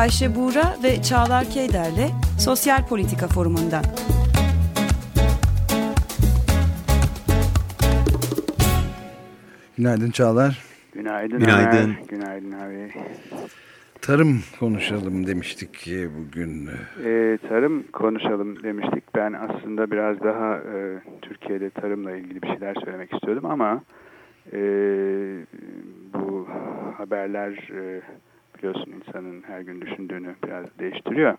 Ayşe Buğra ve Çağlar Keyder'le Sosyal Politika Forumu'ndan. Günaydın Çağlar. Günaydın. Günaydın. Ömer. Günaydın abi. Tarım konuşalım demiştik bugün. Ee, tarım konuşalım demiştik. Ben aslında biraz daha e, Türkiye'de tarımla ilgili bir şeyler söylemek istiyordum ama e, bu haberler e, biliyorsun insanın her gün düşündüğünü biraz değiştiriyor.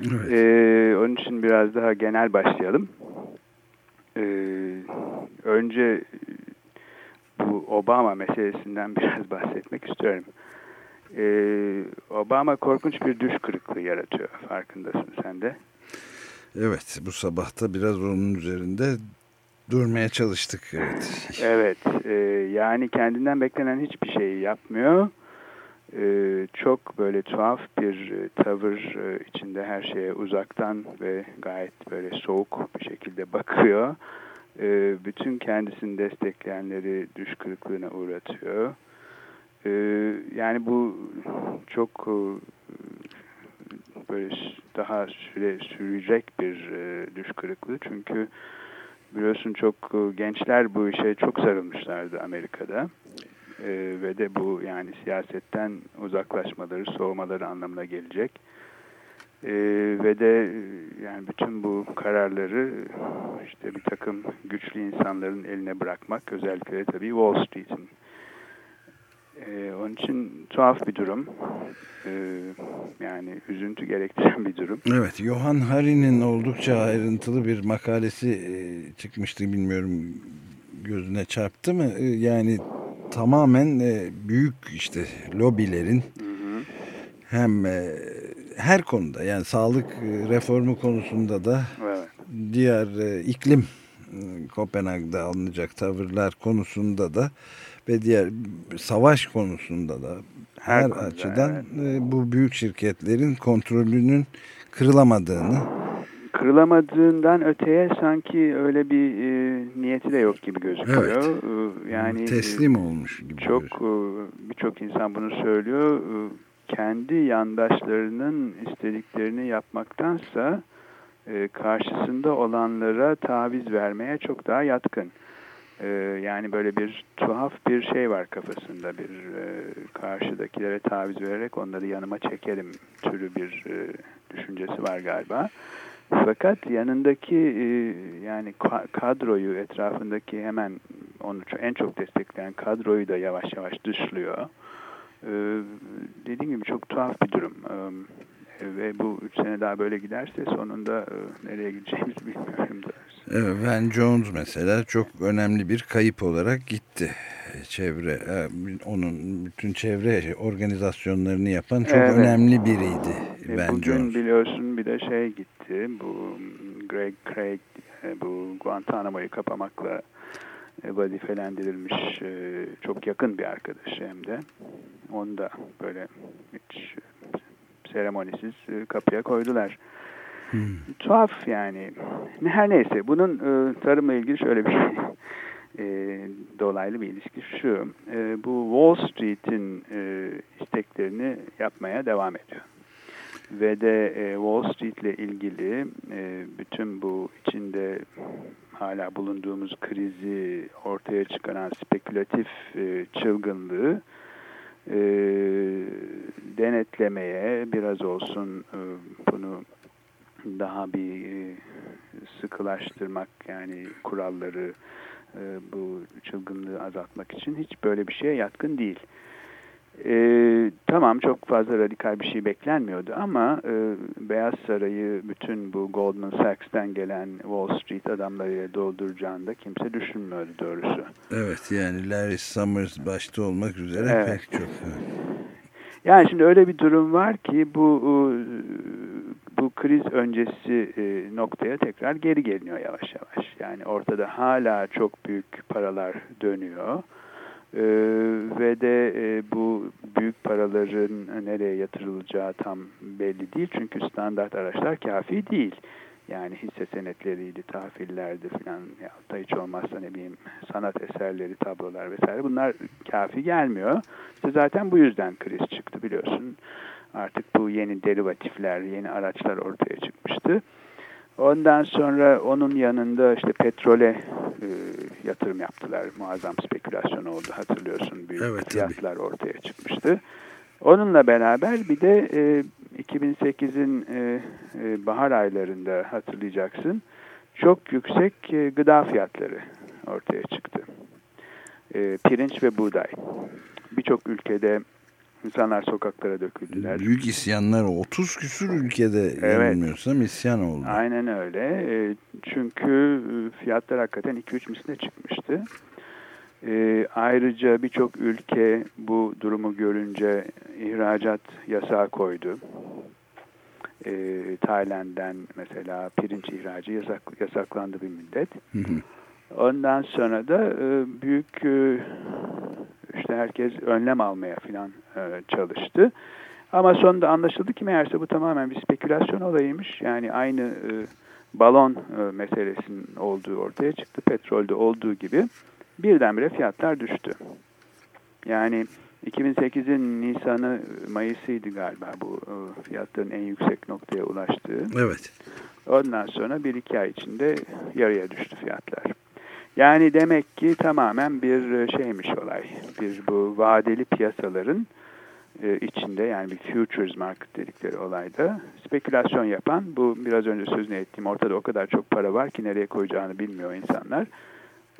Evet. Ee, onun için biraz daha genel başlayalım. Ee, önce bu Obama meselesinden biraz bahsetmek istiyorum. Ee, Obama korkunç bir düş kırıklığı yaratıyor. Farkındasın sen de. Evet bu sabahta biraz onun üzerinde durmaya çalıştık. Evet. Evet. E, yani kendinden beklenen hiçbir şeyi yapmıyor. E, çok böyle tuhaf bir e, tavır e, içinde her şeye uzaktan ve gayet böyle soğuk bir şekilde bakıyor. E, bütün kendisini destekleyenleri düş kırıklığına uğratıyor. E, yani bu çok e, böyle daha süre sürecek bir düş kırıklığı çünkü biliyorsun çok gençler bu işe çok sarılmışlardı Amerika'da e, ve de bu yani siyasetten uzaklaşmaları, soğumaları anlamına gelecek. E, ve de e, yani bütün bu kararları işte bir takım güçlü insanların eline bırakmak özellikle tabii Wall Street'in. E, onun için tuhaf bir durum. E, yani üzüntü gerektiren bir durum. Evet, Johan Hari'nin oldukça ayrıntılı bir makalesi e, çıkmıştı bilmiyorum gözüne çarptı mı? Yani tamamen e, büyük işte lobilerin Hı hı. hem e, her konuda yani sağlık e, reformu konusunda da Evet. diğer e, iklim e, Kopenhag'da alınacak tavırlar konusunda da ve diğer savaş konusunda da her, Her konuda, açıdan evet. e, bu büyük şirketlerin kontrolünün kırılamadığını kırılamadığından öteye sanki öyle bir e, niyeti de yok gibi gözüküyor. Evet. E, yani teslim e, olmuş gibi. çok e, birçok insan bunu söylüyor. E, kendi yandaşlarının istediklerini yapmaktansa e, karşısında olanlara taviz vermeye çok daha yatkın. E, yani böyle bir tuhaf bir şey var kafasında bir e, karşıdakilere taviz vererek onları yanıma çekerim türü bir e, düşüncesi var galiba. Fakat yanındaki e, yani ka- kadroyu etrafındaki hemen onu en çok destekleyen kadroyu da yavaş yavaş dışlıyor. E, dediğim gibi çok tuhaf bir durum. E, ve bu üç sene daha böyle giderse sonunda nereye gideceğimizi bilmiyorum doğrusu. Evet, Van Jones mesela çok önemli bir kayıp olarak gitti. Çevre, onun bütün çevre organizasyonlarını yapan çok Evet. önemli biriydi E, Van bugün Jones. biliyorsun bir de şey gitti. Bu Greg Craig e, bu Guantanamo'yu kapamakla e, vazifelendirilmiş e, çok yakın bir arkadaşı hem de. Onu da böyle hiç seremonisiz kapıya koydular. Hmm. Tuhaf yani. Her neyse bunun tarımla ilgili şöyle bir e, dolaylı bir ilişki şu. E, bu Wall Street'in e, isteklerini yapmaya devam ediyor. Ve de e, Wall Street'le ilgili e, bütün bu içinde hala bulunduğumuz krizi ortaya çıkaran spekülatif e, çılgınlığı e, denetlemeye biraz olsun e, bunu daha bir e, sıkılaştırmak yani kuralları e, bu çılgınlığı azaltmak için hiç böyle bir şeye yatkın değil. Tamam çok fazla radikal bir şey beklenmiyordu ama e, Beyaz Sarayı bütün bu Goldman Sachs'ten gelen Wall Street adamlarıyla dolduracağını da kimse düşünmüyordu doğrusu. Evet yani Larry Summers başta olmak üzere Evet. pek çok. Yani şimdi öyle bir durum var ki bu e, bu kriz öncesi e, noktaya tekrar geri geliniyor yavaş yavaş. Yani ortada hala çok büyük paralar dönüyor. E, ve de e, bu büyük paraların nereye yatırılacağı tam belli değil. Çünkü standart araçlar kafi değil. Yani hisse senetleriydi, tahvillerdi filan ya da hiç olmazsa ne bileyim sanat eserleri, tablolar vesaire bunlar kafi gelmiyor. İşte zaten bu yüzden kriz çıktı biliyorsun. Artık bu yeni derivatifler, yeni araçlar ortaya çıkmıştı. Ondan sonra onun yanında işte petrole e, yatırım yaptılar. Muazzam spekülasyon oldu hatırlıyorsun. Büyük evet, fiyatlar tabii. ortaya çıkmıştı. Onunla beraber bir de e, 2008'in e, e, bahar aylarında hatırlayacaksın çok yüksek e, gıda fiyatları ortaya çıktı. E, pirinç ve buğday. Birçok ülkede insanlar sokaklara döküldüler. Büyük isyanlar 30 küsur ülkede evet. yanılmıyorsam isyan oldu. Aynen öyle. E, çünkü e, fiyatlar hakikaten 2-3 misline çıkmıştı. E, ayrıca birçok ülke bu durumu görünce ihracat yasağı koydu. E, Tayland'den mesela pirinç ihracı yasak, yasaklandı bir müddet. Ondan sonra da e, büyük e, işte herkes önlem almaya falan e, çalıştı. Ama sonunda anlaşıldı ki meğerse bu tamamen bir spekülasyon olayıymış. Yani aynı e, balon e, meselesinin olduğu ortaya çıktı. Petrolde olduğu gibi birdenbire fiyatlar düştü. Yani 2008'in Nisan'ı Mayıs'ıydı galiba bu e, fiyatların en yüksek noktaya ulaştığı. Evet. Ondan sonra bir iki ay içinde yarıya düştü fiyatlar. Yani demek ki tamamen bir şeymiş olay. Bir bu vadeli piyasaların e, içinde yani bir futures market dedikleri olayda spekülasyon yapan bu biraz önce sözünü ettiğim ortada o kadar çok para var ki nereye koyacağını bilmiyor insanlar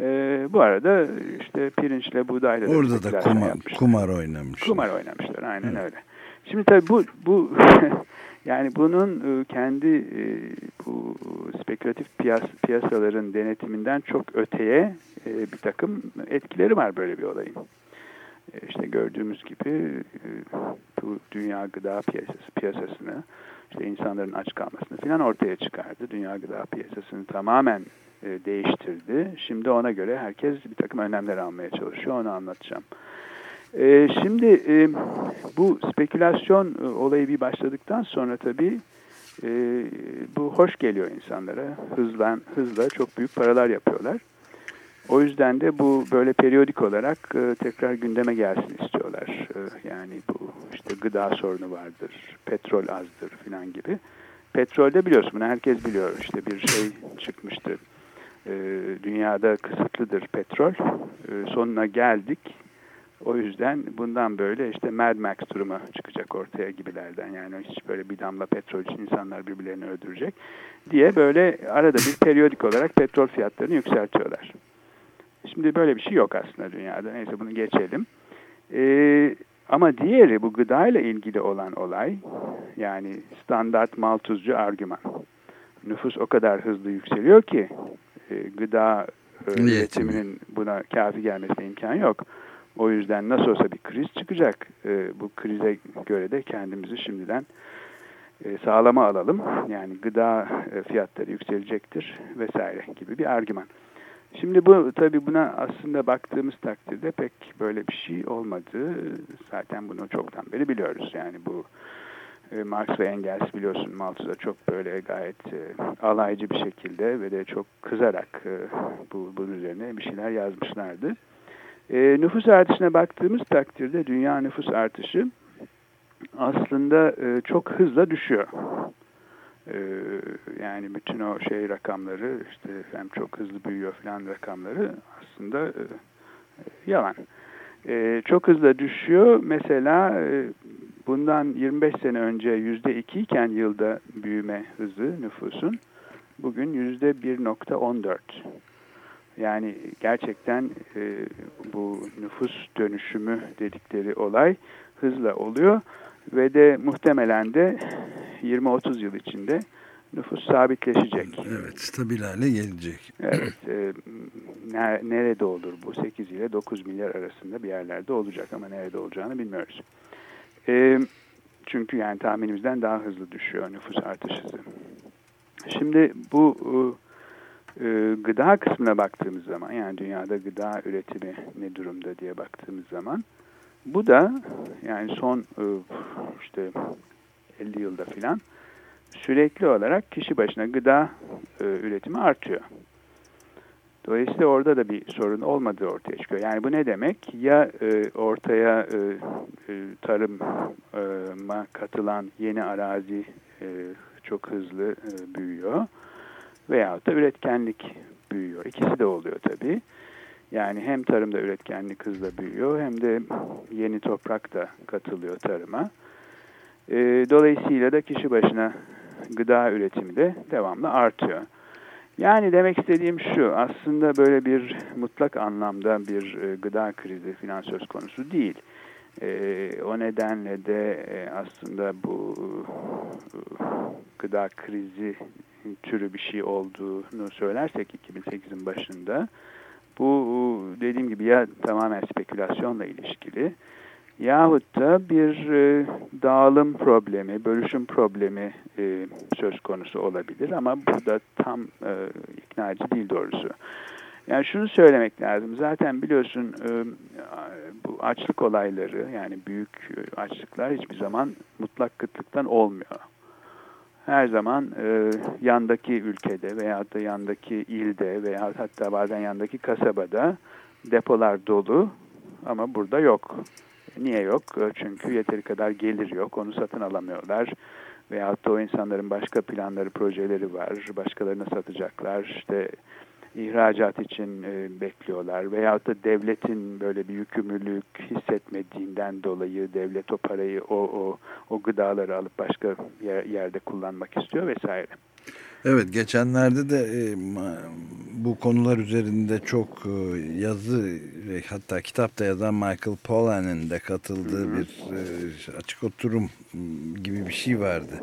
e, bu arada işte pirinçle buğdayla da Orada da kumar, kumar oynamışlar. Kumar oynamışlar aynen Hı. öyle. Şimdi tabii bu, bu yani bunun e, kendi e, bu spekülatif piyas, piyasaların denetiminden çok öteye e, bir takım etkileri var böyle bir olayın. İşte gördüğümüz gibi bu dünya gıda piyasası piyasasını işte insanların aç kalmasını falan ortaya çıkardı. Dünya gıda piyasasını tamamen değiştirdi. Şimdi ona göre herkes bir takım önlemler almaya çalışıyor. Onu anlatacağım. E, şimdi e, bu spekülasyon e, olayı bir başladıktan sonra tabii e, bu hoş geliyor insanlara. Hızla, hızla çok büyük paralar yapıyorlar. O yüzden de bu böyle periyodik olarak e, tekrar gündeme gelsin istiyorlar. E, yani bu işte gıda sorunu vardır, petrol azdır falan gibi. Petrolde biliyorsun bunu herkes biliyor. İşte bir şey çıkmıştı e, dünyada kısıtlıdır petrol. E, sonuna geldik. O yüzden bundan böyle işte Mad Max durumu çıkacak ortaya gibilerden. Yani hiç böyle bir damla petrol için insanlar birbirlerini öldürecek diye böyle arada bir periyodik olarak petrol fiyatlarını yükseltiyorlar. Şimdi böyle bir şey yok aslında dünyada. Neyse bunu geçelim. Ee, ama diğeri bu gıda ile ilgili olan olay yani standart maltuzcu argüman. Nüfus o kadar hızlı yükseliyor ki e, gıda e, üretiminin buna kafi gelmesine imkan yok. O yüzden nasıl olsa bir kriz çıkacak. E, bu krize göre de kendimizi şimdiden e, sağlama alalım. Yani gıda e, fiyatları yükselecektir vesaire gibi bir argüman. Şimdi bu tabii buna aslında baktığımız takdirde pek böyle bir şey olmadı. Zaten bunu çoktan beri biliyoruz. Yani bu e, Marx ve Engels biliyorsun Malthus'a çok böyle gayet e, alaycı bir şekilde ve de çok kızarak e, bu, bunun üzerine bir şeyler yazmışlardı. E, nüfus artışına baktığımız takdirde dünya nüfus artışı aslında e, çok hızla düşüyor. E, yani bütün o şey rakamları işte hem çok hızlı büyüyor falan rakamları aslında e, yalan. E, çok hızlı düşüyor. Mesela e, bundan 25 sene önce yüzde iki iken yılda büyüme hızı nüfusun bugün yüzde 1.14. Yani gerçekten e, bu nüfus dönüşümü dedikleri olay hızla oluyor ve de muhtemelen de 20-30 yıl içinde nüfus sabitleşecek. Evet, stabil hale gelecek. Evet, e, nerede olur bu? 8 ile 9 milyar arasında bir yerlerde olacak ama nerede olacağını bilmiyoruz. E, çünkü yani tahminimizden daha hızlı düşüyor nüfus artış hızı. Şimdi bu e, gıda kısmına baktığımız zaman yani dünyada gıda üretimi ne durumda diye baktığımız zaman bu da yani son e, işte 50 yılda filan sürekli olarak kişi başına gıda e, üretimi artıyor. Dolayısıyla orada da bir sorun olmadığı ortaya çıkıyor. Yani bu ne demek? Ya e, ortaya e, e, tarıma katılan yeni arazi e, çok hızlı e, büyüyor veyahut da üretkenlik büyüyor. İkisi de oluyor tabii. Yani hem tarımda üretkenlik hızla büyüyor hem de yeni toprak da katılıyor tarıma. E, dolayısıyla da kişi başına gıda üretimi de devamlı artıyor. Yani demek istediğim şu, aslında böyle bir mutlak anlamda bir e, gıda krizi falan söz konusu değil. E, o nedenle de e, aslında bu e, gıda krizi türü bir şey olduğunu söylersek 2008'in başında, bu dediğim gibi ya tamamen spekülasyonla ilişkili yahut da bir e, dağılım problemi, bölüşüm problemi e, söz konusu olabilir ama bu da tam e, ikna edici değil doğrusu. Yani şunu söylemek lazım. Zaten biliyorsun e, bu açlık olayları yani büyük açlıklar hiçbir zaman mutlak kıtlıktan olmuyor. Her zaman e, yandaki ülkede veya da yandaki ilde veya hatta bazen yandaki kasabada depolar dolu ama burada yok. Niye yok? Çünkü yeteri kadar gelir yok. Onu satın alamıyorlar. Veyahut da o insanların başka planları, projeleri var. Başkalarına satacaklar. İşte ihracat için e, bekliyorlar. Veyahut da devletin böyle bir yükümlülük hissetmediğinden dolayı devlet o parayı, o, o, o gıdaları alıp başka yer, yerde kullanmak istiyor vesaire. Evet geçenlerde de e, bu konular üzerinde çok e, yazı ve hatta kitapta yazan Michael Pollan'ın da katıldığı Hı -hı. bir e, açık oturum gibi bir şey vardı.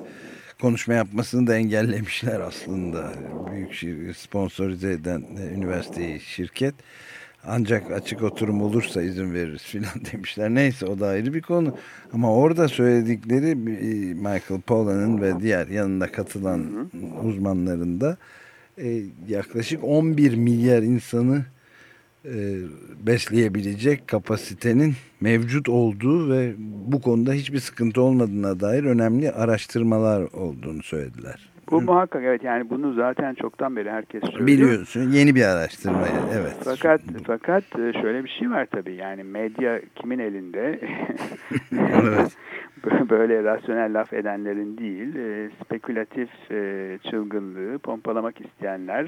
Konuşma yapmasını da engellemişler aslında. Büyük şir sponsorize eden e, üniversiteyi şirket. Ancak açık oturum olursa izin veririz filan demişler. Neyse o da ayrı bir konu. Ama orada söyledikleri e, Michael Pollan'ın ve diğer yanında katılan uzmanların da e, yaklaşık 11 milyar insanı besleyebilecek kapasitenin mevcut olduğu ve bu konuda hiçbir sıkıntı olmadığına dair önemli araştırmalar olduğunu söylediler. Bu Hı. muhakkak evet yani bunu zaten çoktan beri herkes söylüyor. Biliyorsun yeni bir araştırma evet. Fakat fakat e, şöyle bir şey var tabii yani medya kimin elinde? evet. Böyle rasyonel laf edenlerin değil, e, spekülatif e, çılgınlığı pompalamak isteyenler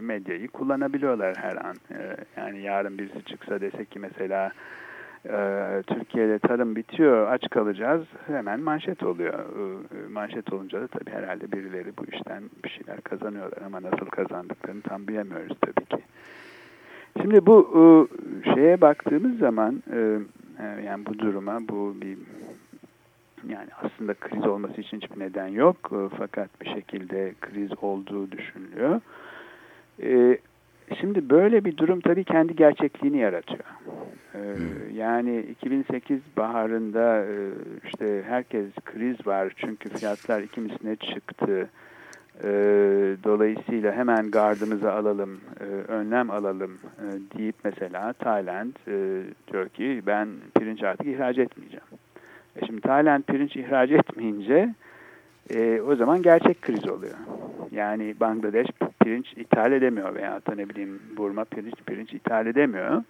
medyayı kullanabiliyorlar her an. Yani yarın birisi çıksa dese ki mesela e, Türkiye'de tarım bitiyor, aç kalacağız hemen manşet oluyor. E, manşet olunca da tabii herhalde birileri bu işten bir şeyler kazanıyorlar ama nasıl kazandıklarını tam bilemiyoruz tabii ki. Şimdi bu e, şeye baktığımız zaman e, e yani bu duruma bu bir yani aslında kriz olması için hiçbir neden yok e, fakat bir şekilde kriz olduğu düşünülüyor. E, Şimdi böyle bir durum tabii kendi gerçekliğini yaratıyor. Ee, yani 2008 baharında e, işte herkes kriz var çünkü fiyatlar ikimisine çıktı. Dolayısıyla hemen gardımızı alalım, e, önlem alalım e, deyip mesela Tayland diyor ki ben pirinç artık ihraç etmeyeceğim. E şimdi Tayland pirinç ihraç etmeyince e, o zaman gerçek kriz oluyor. Yani Bangladeş pirinç ithal edemiyor veya da ne bileyim Burma pirinç pirinç ithal edemiyor.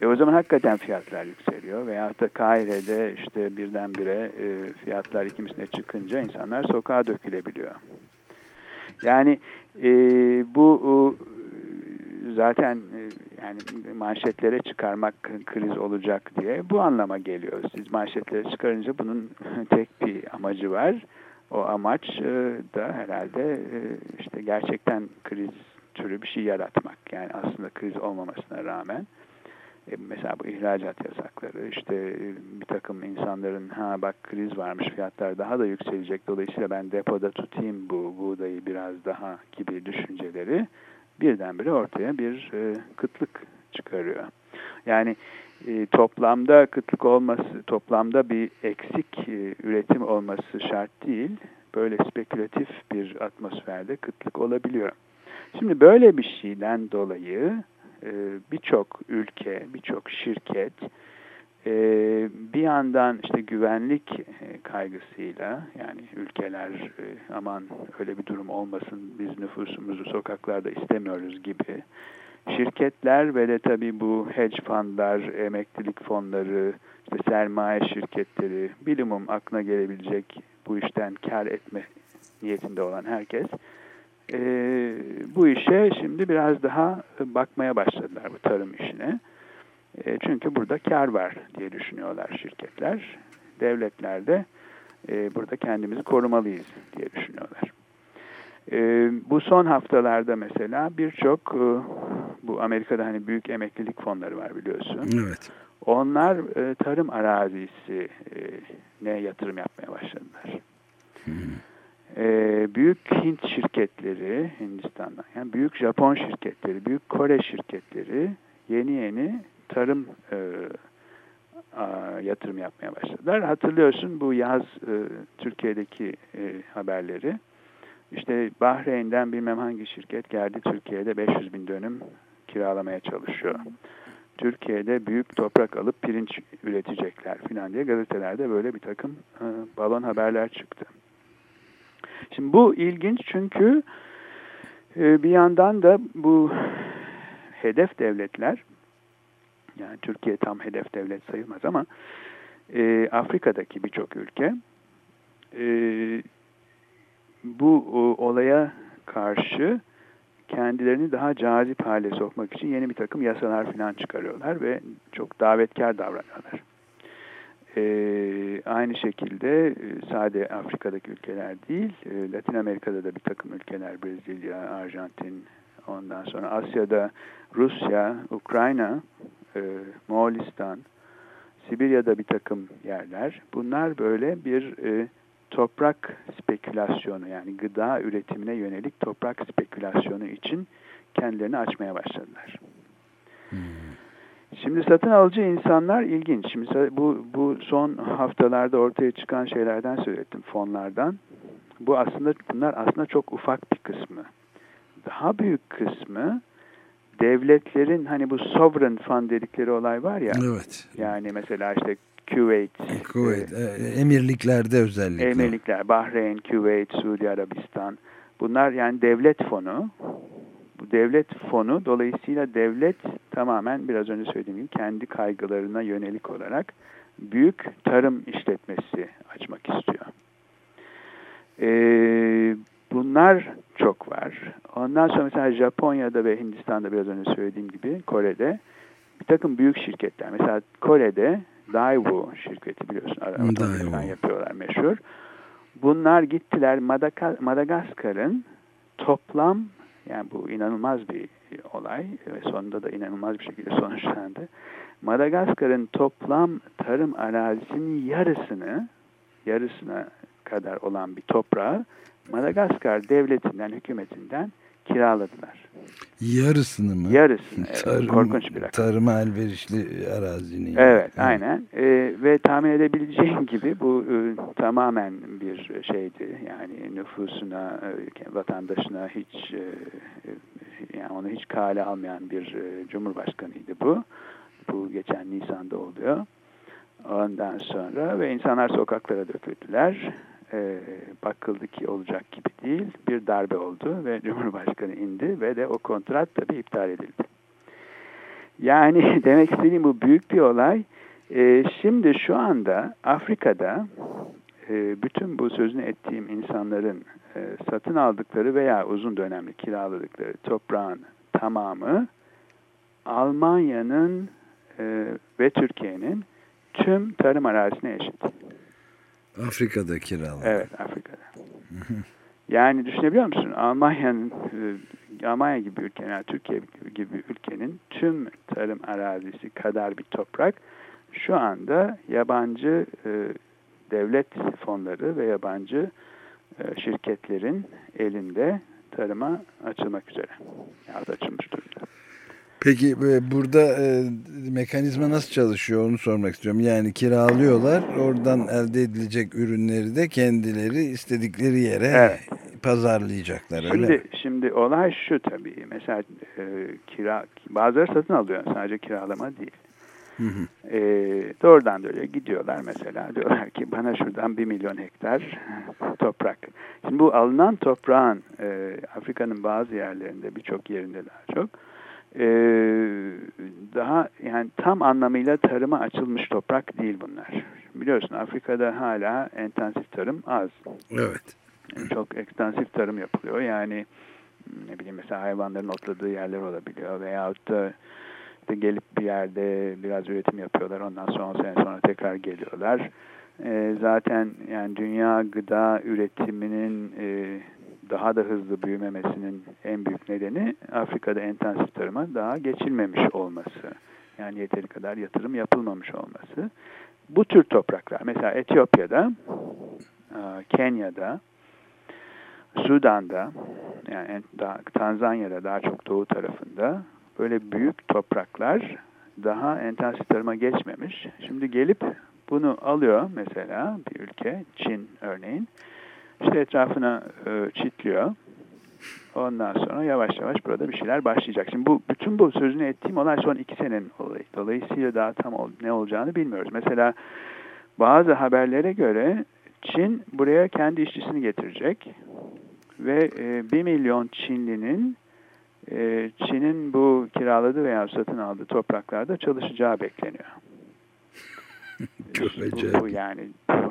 E o zaman hakikaten fiyatlar yükseliyor. Veya da Kahire'de işte birdenbire e, fiyatlar ikimisine çıkınca insanlar sokağa dökülebiliyor. Yani e, bu e, zaten e, yani manşetlere çıkarmak kriz olacak diye bu anlama geliyor. Siz manşetlere çıkarınca bunun tek bir amacı var o amaç e, da herhalde e, işte gerçekten kriz türü bir şey yaratmak. Yani aslında kriz olmamasına rağmen mesela bu ihracat yasakları işte bir takım insanların ha bak kriz varmış fiyatlar daha da yükselecek dolayısıyla ben depoda tutayım bu buğdayı biraz daha gibi düşünceleri birdenbire ortaya bir kıtlık çıkarıyor. Yani e, toplamda kıtlık olması, toplamda bir eksik e, üretim olması şart değil. Böyle spekülatif bir atmosferde kıtlık olabiliyor. Şimdi böyle bir şeyden dolayı e, birçok ülke, birçok şirket e, bir yandan işte güvenlik e, kaygısıyla yani ülkeler e, aman öyle bir durum olmasın biz nüfusumuzu sokaklarda istemiyoruz gibi Şirketler ve de tabii bu hedge fundlar, emeklilik fonları, işte sermaye şirketleri, bilimum aklına gelebilecek bu işten kar etme niyetinde olan herkes e, bu işe şimdi biraz daha bakmaya başladılar bu tarım işine. E, çünkü burada kar var diye düşünüyorlar şirketler. Devletler de e, burada kendimizi korumalıyız diye düşünüyorlar. E, bu son haftalarda mesela birçok e, bu Amerika'da hani büyük emeklilik fonları var biliyorsun. Evet. Onlar e, tarım arazisi e, ne yatırım yapmaya başladılar. Hmm. E, büyük Hint şirketleri Hindistan'dan, yani büyük Japon şirketleri, büyük Kore şirketleri yeni yeni tarım e, a, yatırım yapmaya başladılar. Hatırlıyorsun bu yaz e, Türkiye'deki e, haberleri. İşte Bahreyn'den bilmem hangi şirket geldi Türkiye'de 500 bin dönüm kiralamaya çalışıyor. Türkiye'de büyük toprak alıp pirinç üretecekler filan diye gazetelerde böyle bir takım e, balon haberler çıktı. Şimdi bu ilginç çünkü e, bir yandan da bu hedef devletler yani Türkiye tam hedef devlet sayılmaz ama e, Afrika'daki birçok ülke e, bu o, olaya karşı kendilerini daha cazip hale sokmak için yeni bir takım yasalar falan çıkarıyorlar ve çok davetkar davranıyorlar. Ee, aynı şekilde e, sade Afrika'daki ülkeler değil, e, Latin Amerika'da da bir takım ülkeler, Brezilya, Arjantin, ondan sonra Asya'da Rusya, Ukrayna, e, Moğolistan, Sibirya'da bir takım yerler. Bunlar böyle bir e, toprak spekülasyonu yani gıda üretimine yönelik toprak spekülasyonu için kendilerini açmaya başladılar. Hmm. Şimdi satın alıcı insanlar ilginç. Şimdi bu, bu son haftalarda ortaya çıkan şeylerden söyledim fonlardan. Bu aslında bunlar aslında çok ufak bir kısmı. Daha büyük kısmı devletlerin hani bu sovereign fund dedikleri olay var ya. Evet. Yani mesela işte Küveyt. Küveyt. E, e, emirliklerde özellikle. Emirlikler. Bahreyn, Küveyt, Suudi Arabistan. Bunlar yani devlet fonu. Bu devlet fonu dolayısıyla devlet tamamen biraz önce söylediğim gibi kendi kaygılarına yönelik olarak büyük tarım işletmesi açmak istiyor. Ee, bunlar çok var. Ondan sonra mesela Japonya'da ve Hindistan'da biraz önce söylediğim gibi Kore'de bir takım büyük şirketler. Mesela Kore'de Daewoo şirketi biliyorsun. Daewoo. yapıyorlar meşhur. Bunlar gittiler Madagaskar'ın toplam yani bu inanılmaz bir olay ve sonunda da inanılmaz bir şekilde sonuçlandı. Madagaskar'ın toplam tarım arazisinin yarısını yarısına kadar olan bir toprağı Madagaskar devletinden, hükümetinden kiraladılar. Yarısını mı? Yarısını. Evet, Tarım, korkunç bir rakam. Tarıma elverişli arazinin. Evet, yani. aynen. E, ve tahmin edebileceğin gibi bu e, tamamen bir şeydi. Yani nüfusuna, e, vatandaşına hiç e, e, yani onu hiç kale almayan bir e, cumhurbaşkanıydı bu. Bu geçen Nisan'da oluyor. Ondan sonra ve insanlar sokaklara döküldüler e, bakıldı ki olacak gibi değil. Bir darbe oldu ve Cumhurbaşkanı indi ve de o kontrat tabii iptal edildi. Yani demek istediğim bu büyük bir olay. E, şimdi şu anda Afrika'da e, bütün bu sözünü ettiğim insanların e, satın aldıkları veya uzun dönemli kiraladıkları toprağın tamamı Almanya'nın e, ve Türkiye'nin tüm tarım arazisine eşit. Afrika'da kiralı. Evet Afrika'da. yani düşünebiliyor musun? Almanya'nın e, Almanya gibi ülkenin, yani Türkiye gibi ülkenin tüm tarım arazisi kadar bir toprak şu anda yabancı e, devlet fonları ve yabancı e, şirketlerin elinde tarıma açılmak üzere. Ya da açılmış durumda. Peki e, burada e, mekanizma nasıl çalışıyor onu sormak istiyorum. Yani kiralıyorlar oradan elde edilecek ürünleri de kendileri istedikleri yere evet. pazarlayacaklar şimdi, öyle Şimdi olay şu tabii mesela e, kira bazıları satın alıyor sadece kiralama değil. Hı hı. E, doğrudan da öyle gidiyorlar mesela diyorlar ki bana şuradan bir milyon hektar toprak. Şimdi bu alınan toprağın e, Afrika'nın bazı yerlerinde birçok yerinde daha çok e, daha yani tam anlamıyla tarıma açılmış toprak değil bunlar. Biliyorsun Afrika'da hala intensif tarım az. Evet. Çok ekstensif tarım yapılıyor. Yani ne bileyim mesela hayvanların otladığı yerler olabiliyor veyahut da işte gelip bir yerde biraz üretim yapıyorlar. Ondan sonra 10 sene sonra tekrar geliyorlar. E, zaten yani dünya gıda üretiminin e, daha da hızlı büyümemesinin en büyük nedeni Afrika'da intensif tarıma daha geçilmemiş olması. Yani yeteri kadar yatırım yapılmamış olması. Bu tür topraklar mesela Etiyopya'da, Kenya'da, Sudan'da, yani Tanzanya'da daha çok doğu tarafında böyle büyük topraklar daha intensif tarıma geçmemiş. Şimdi gelip bunu alıyor mesela bir ülke, Çin örneğin, işte etrafına e, çitliyor. Ondan sonra yavaş yavaş burada bir şeyler başlayacak. Şimdi bu bütün bu sözünü ettiğim olay son iki senenin olayı. Dolayısıyla daha tam ol, ne olacağını bilmiyoruz. Mesela bazı haberlere göre Çin buraya kendi işçisini getirecek ve e, 1 milyon Çinlinin e, Çin'in bu kiraladığı veya satın aldığı topraklarda çalışacağı bekleniyor. Bu, bu yani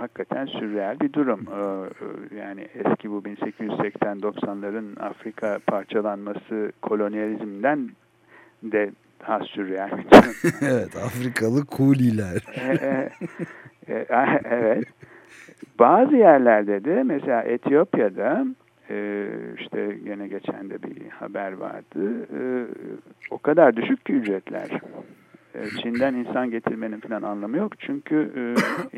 hakikaten sürreal bir durum. Ee, yani eski bu 1880-90'ların Afrika parçalanması kolonyalizmden de daha sürreal bir durum. evet, Afrikalı kuliler. E, e, e, evet. Bazı yerlerde de mesela Etiyopya'da işte gene geçen de bir haber vardı. O kadar düşük ki ücretler. E, Çin'den insan getirmenin falan anlamı yok. Çünkü e,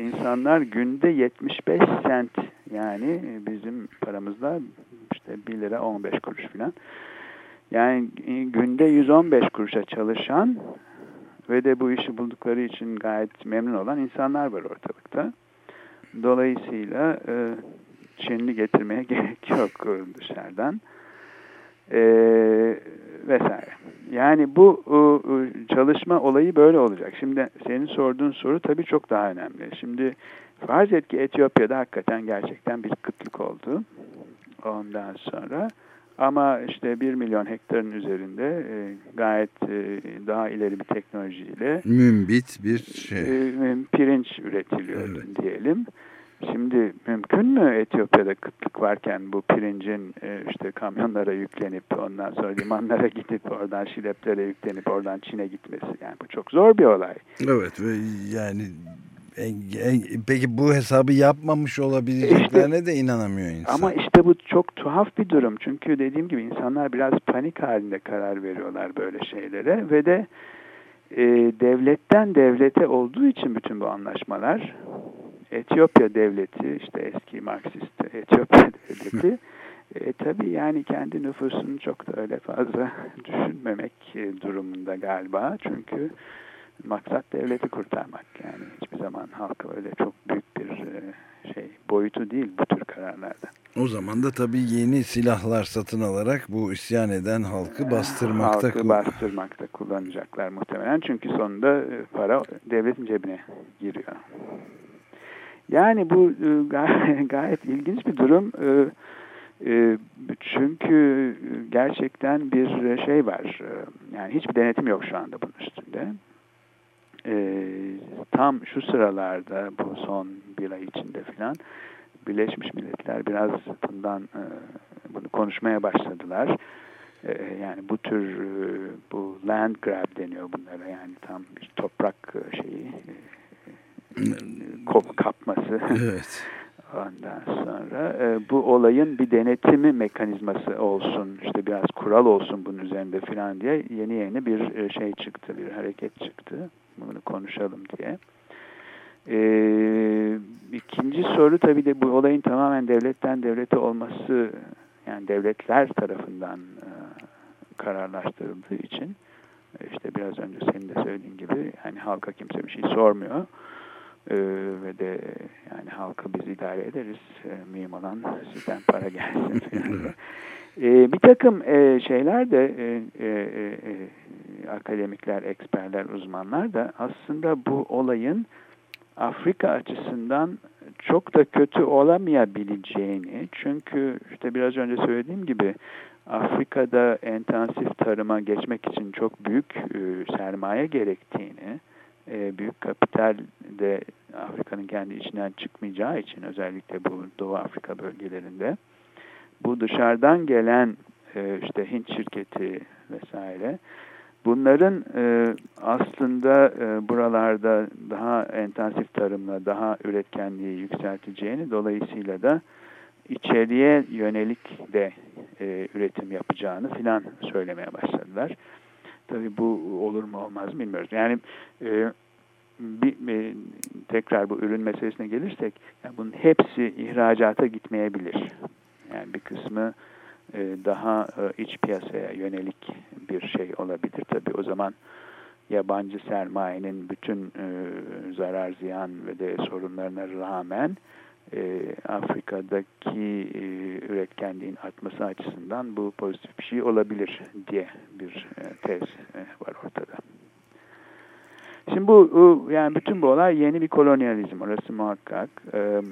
insanlar günde 75 sent yani bizim paramızda işte 1 lira 15 kuruş falan. Yani e, günde 115 kuruşa çalışan ve de bu işi buldukları için gayet memnun olan insanlar var ortalıkta. Dolayısıyla e, Çinli getirmeye gerek yok dışarıdan. E, vesaire. Yani bu çalışma olayı böyle olacak. Şimdi senin sorduğun soru tabii çok daha önemli. Şimdi farz et ki Etiyopya'da hakikaten gerçekten bir kıtlık oldu. Ondan sonra ama işte 1 milyon hektarın üzerinde e, gayet e, daha ileri bir teknolojiyle mümbit bir şey. E, pirinç üretiliyor evet. diyelim. Şimdi mümkün mü Etiyopya'da kıtlık varken bu pirincin e, işte kamyonlara yüklenip ondan sonra limanlara gidip oradan şileplere yüklenip oradan Çin'e gitmesi yani bu çok zor bir olay. Evet ve yani en, en, peki bu hesabı yapmamış olabileceklerine işte, de inanamıyor insan. Ama işte bu çok tuhaf bir durum. Çünkü dediğim gibi insanlar biraz panik halinde karar veriyorlar böyle şeylere ve de e, devletten devlete olduğu için bütün bu anlaşmalar Etiyopya devleti, işte eski Marksist Etiyopya devleti, e, tabii yani kendi nüfusunu çok da öyle fazla düşünmemek e, durumunda galiba. Çünkü maksat devleti kurtarmak. Yani hiçbir zaman halka öyle çok büyük bir e, şey boyutu değil bu tür kararlarda. O zaman da tabii yeni silahlar satın alarak bu isyan eden halkı bastırmakta halkı bastırmakta kullanacaklar muhtemelen. Çünkü sonunda e, para devletin cebine giriyor. Yani bu e, gayet ilginç bir durum. E, e, çünkü gerçekten bir şey var. Yani hiçbir denetim yok şu anda bunun üstünde. Tam şu sıralarda bu son bir ay içinde filan Birleşmiş Milletler biraz bundan bunu konuşmaya başladılar. Yani bu tür bu land grab deniyor bunlara yani tam bir toprak şeyi kop kapması. Evet. Ondan sonra e, bu olayın bir denetimi mekanizması olsun, işte biraz kural olsun bunun üzerinde filan diye yeni yeni bir e, şey çıktı, bir hareket çıktı. Bunu konuşalım diye. E, ikinci soru tabii de bu olayın tamamen devletten devlete olması, yani devletler tarafından e, kararlaştırıldığı için, e, işte biraz önce senin de söylediğin gibi, yani halka kimse bir şey sormuyor. Ee, ve de yani halkı biz idare ederiz. E, mühim olan sizden para gelsin. e, bir takım e, şeyler de e, e, e, akademikler, eksperler, uzmanlar da aslında bu olayın Afrika açısından çok da kötü olamayabileceğini çünkü işte biraz önce söylediğim gibi Afrika'da intensif tarıma geçmek için çok büyük e, sermaye gerektiğini, e, büyük kapital de Afrika'nın kendi içinden çıkmayacağı için özellikle bu Doğu Afrika bölgelerinde bu dışarıdan gelen e, işte Hint şirketi vesaire bunların e, aslında buralarda daha intensif tarımla daha üretkenliği yükselteceğini dolayısıyla da içeriye yönelik de üretim yapacağını filan söylemeye başladılar. Tabii bu olur mu olmaz mı bilmiyoruz. Yani e, bir, e, tekrar bu ürün meselesine gelirsek yani bunun hepsi ihracata gitmeyebilir. Yani bir kısmı e, daha e, iç piyasaya yönelik bir şey olabilir. Tabii o zaman yabancı sermayenin bütün e, zarar ziyan ve de sorunlarına rağmen e, Afrika'daki e, üretkenliğin artması açısından bu pozitif bir şey olabilir diye bir e, tez e, var ortada. Şimdi bu yani bütün bu olay yeni bir kolonyalizm orası muhakkak. E,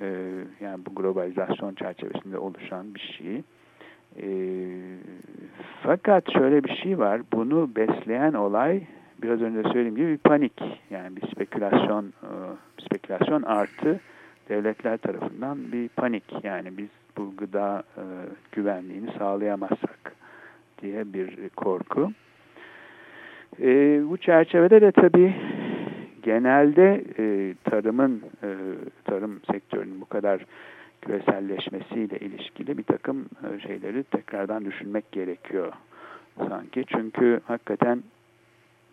e, yani bu globalizasyon çerçevesinde oluşan bir şey. E, fakat şöyle bir şey var. Bunu besleyen olay biraz önce söylediğim gibi bir panik. Yani bir spekülasyon, e, spekülasyon artı devletler tarafından bir panik. Yani biz bu gıda e, güvenliğini sağlayamazsak diye bir korku. E, bu çerçevede de tabii genelde e, tarımın, e, tarım sektörünün bu kadar küreselleşmesiyle ilişkili bir takım e, şeyleri tekrardan düşünmek gerekiyor sanki. Çünkü hakikaten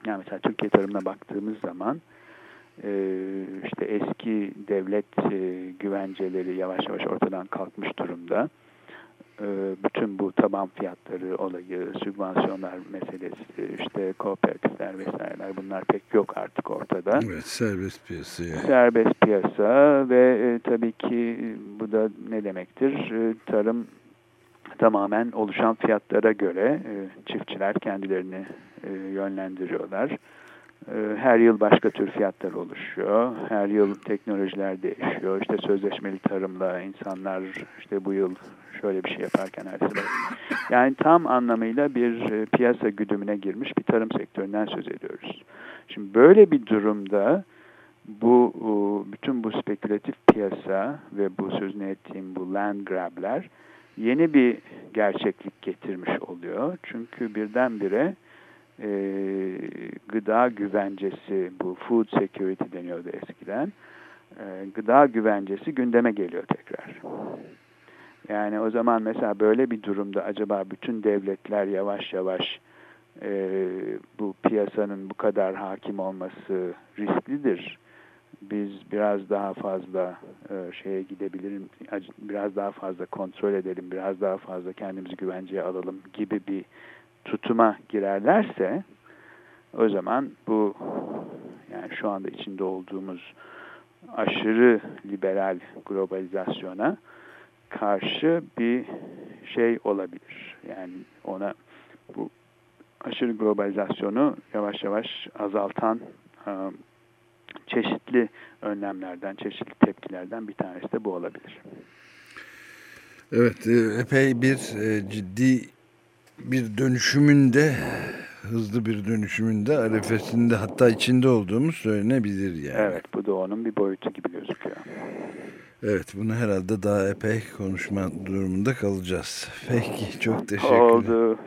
yani mesela Türkiye tarımına baktığımız zaman işte eski devlet e, güvenceleri yavaş yavaş ortadan kalkmış durumda. E, bütün bu taban fiyatları olayı, sübvansiyonlar meselesi, işte kooperatifler vesaireler bunlar pek yok artık ortada. Evet, serbest piyasa. Serbest piyasa ve e, tabii ki bu da ne demektir? E, tarım tamamen oluşan fiyatlara göre çiftçiler kendilerini yönlendiriyorlar. E, her yıl başka tür fiyatlar oluşuyor. Her yıl teknolojiler değişiyor. İşte sözleşmeli tarımla insanlar işte bu yıl şöyle bir şey yaparken her sene. Yani tam anlamıyla bir e, piyasa güdümüne girmiş bir tarım sektöründen söz ediyoruz. Şimdi böyle bir durumda bu bütün bu spekülatif piyasa ve bu sözünü ettiğim bu land grab'ler yeni bir gerçeklik getirmiş oluyor. Çünkü birdenbire e, gıda güvencesi, bu food security deniyordu eskiden, e, gıda güvencesi gündeme geliyor tekrar. Yani o zaman mesela böyle bir durumda acaba bütün devletler yavaş yavaş e, bu piyasanın bu kadar hakim olması risklidir. Biz biraz daha fazla e, şeye gidebilirim, biraz daha fazla kontrol edelim, biraz daha fazla kendimizi güvenceye alalım gibi bir tutuma girerlerse o zaman bu yani şu anda içinde olduğumuz aşırı liberal globalizasyona karşı bir şey olabilir. Yani ona bu aşırı globalizasyonu yavaş yavaş azaltan çeşitli önlemlerden, çeşitli tepkilerden bir tanesi de bu olabilir. Evet, epey bir ciddi bir dönüşümünde hızlı bir dönüşümünde arefesinde hatta içinde olduğumuz söylenebilir yani. Evet bu da onun bir boyutu gibi gözüküyor. Evet bunu herhalde daha epey konuşma durumunda kalacağız. Peki çok teşekkür ederim. Oldu.